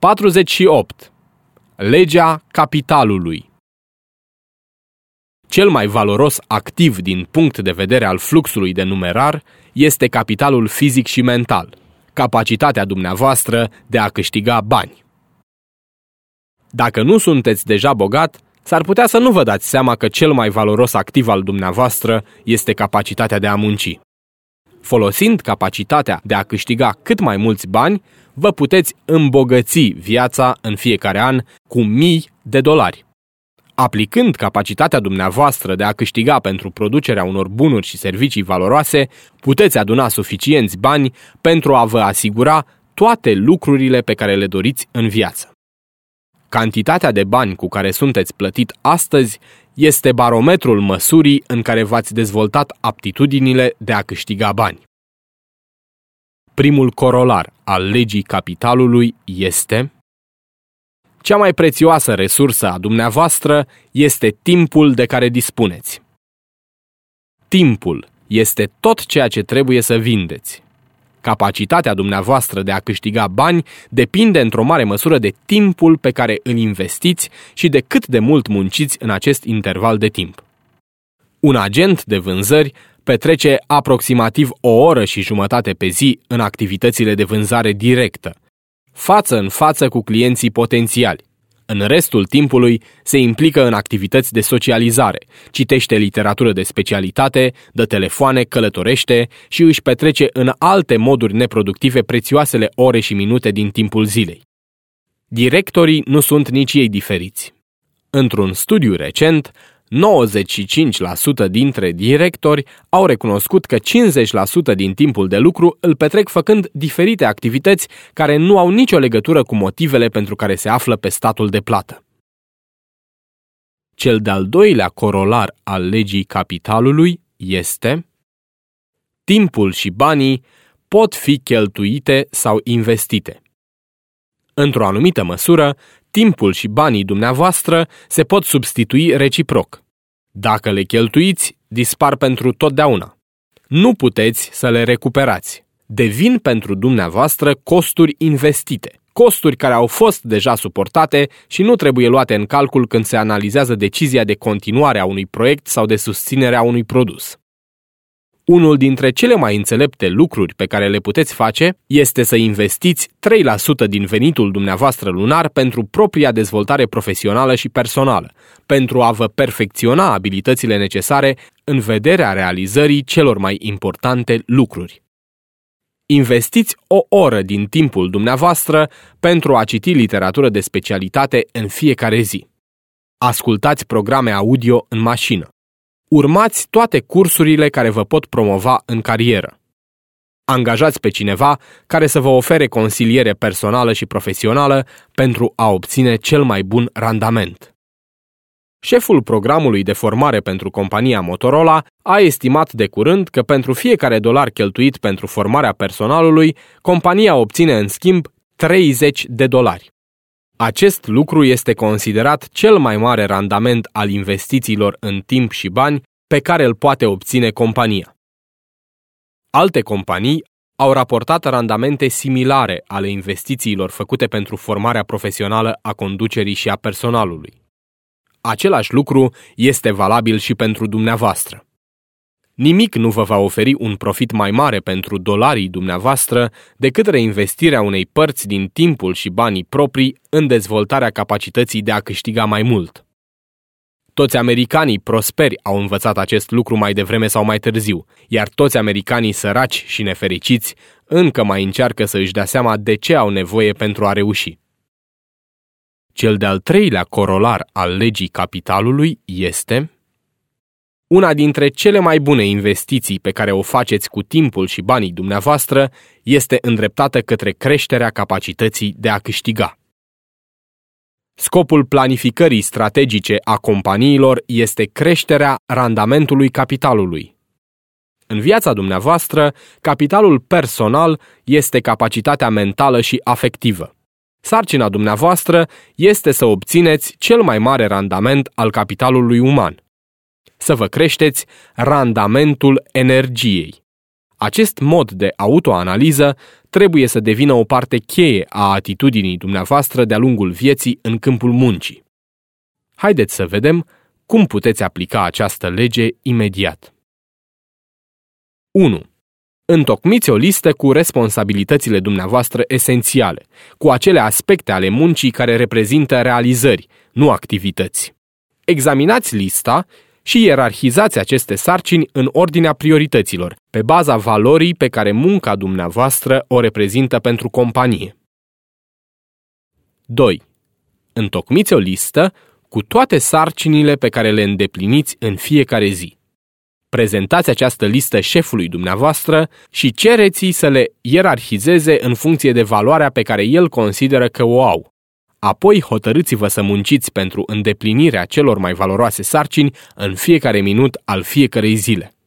48. Legea capitalului Cel mai valoros activ din punct de vedere al fluxului de numerar este capitalul fizic și mental, capacitatea dumneavoastră de a câștiga bani. Dacă nu sunteți deja bogat, s-ar putea să nu vă dați seama că cel mai valoros activ al dumneavoastră este capacitatea de a munci. Folosind capacitatea de a câștiga cât mai mulți bani, vă puteți îmbogăți viața în fiecare an cu mii de dolari. Aplicând capacitatea dumneavoastră de a câștiga pentru producerea unor bunuri și servicii valoroase, puteți aduna suficienți bani pentru a vă asigura toate lucrurile pe care le doriți în viață. Cantitatea de bani cu care sunteți plătit astăzi este barometrul măsurii în care v-ați dezvoltat aptitudinile de a câștiga bani. Primul corolar al legii capitalului este Cea mai prețioasă resursă a dumneavoastră este timpul de care dispuneți. Timpul este tot ceea ce trebuie să vindeți. Capacitatea dumneavoastră de a câștiga bani depinde într-o mare măsură de timpul pe care îl investiți și de cât de mult munciți în acest interval de timp. Un agent de vânzări petrece aproximativ o oră și jumătate pe zi în activitățile de vânzare directă, față în față cu clienții potențiali. În restul timpului se implică în activități de socializare, citește literatură de specialitate, dă telefoane, călătorește și își petrece în alte moduri neproductive prețioasele ore și minute din timpul zilei. Directorii nu sunt nici ei diferiți. Într-un studiu recent, 95% dintre directori au recunoscut că 50% din timpul de lucru îl petrec făcând diferite activități care nu au nicio legătură cu motivele pentru care se află pe statul de plată. Cel de-al doilea corolar al legii capitalului este timpul și banii pot fi cheltuite sau investite. Într-o anumită măsură, timpul și banii dumneavoastră se pot substitui reciproc. Dacă le cheltuiți, dispar pentru totdeauna. Nu puteți să le recuperați. Devin pentru dumneavoastră costuri investite, costuri care au fost deja suportate și nu trebuie luate în calcul când se analizează decizia de continuare a unui proiect sau de susținere a unui produs. Unul dintre cele mai înțelepte lucruri pe care le puteți face este să investiți 3% din venitul dumneavoastră lunar pentru propria dezvoltare profesională și personală, pentru a vă perfecționa abilitățile necesare în vederea realizării celor mai importante lucruri. Investiți o oră din timpul dumneavoastră pentru a citi literatură de specialitate în fiecare zi. Ascultați programe audio în mașină. Urmați toate cursurile care vă pot promova în carieră. Angajați pe cineva care să vă ofere consiliere personală și profesională pentru a obține cel mai bun randament. Șeful programului de formare pentru compania Motorola a estimat de curând că pentru fiecare dolar cheltuit pentru formarea personalului, compania obține în schimb 30 de dolari. Acest lucru este considerat cel mai mare randament al investițiilor în timp și bani pe care îl poate obține compania. Alte companii au raportat randamente similare ale investițiilor făcute pentru formarea profesională a conducerii și a personalului. Același lucru este valabil și pentru dumneavoastră. Nimic nu vă va oferi un profit mai mare pentru dolarii dumneavoastră decât reinvestirea unei părți din timpul și banii proprii în dezvoltarea capacității de a câștiga mai mult. Toți americanii prosperi au învățat acest lucru mai devreme sau mai târziu, iar toți americanii săraci și nefericiți încă mai încearcă să își dea seama de ce au nevoie pentru a reuși. Cel de-al treilea corolar al legii capitalului este una dintre cele mai bune investiții pe care o faceți cu timpul și banii dumneavoastră este îndreptată către creșterea capacității de a câștiga. Scopul planificării strategice a companiilor este creșterea randamentului capitalului. În viața dumneavoastră, capitalul personal este capacitatea mentală și afectivă. Sarcina dumneavoastră este să obțineți cel mai mare randament al capitalului uman – să vă creșteți randamentul energiei. Acest mod de autoanaliză trebuie să devină o parte cheie a atitudinii dumneavoastră de-a lungul vieții în câmpul muncii. Haideți să vedem cum puteți aplica această lege imediat. 1. Întocmiți o listă cu responsabilitățile dumneavoastră esențiale, cu acele aspecte ale muncii care reprezintă realizări, nu activități. Examinați lista și ierarhizați aceste sarcini în ordinea priorităților, pe baza valorii pe care munca dumneavoastră o reprezintă pentru companie. 2. Întocmiți o listă cu toate sarcinile pe care le îndepliniți în fiecare zi. Prezentați această listă șefului dumneavoastră și cereți să le ierarhizeze în funcție de valoarea pe care el consideră că o au. Apoi hotărâți-vă să munciți pentru îndeplinirea celor mai valoroase sarcini în fiecare minut al fiecarei zile.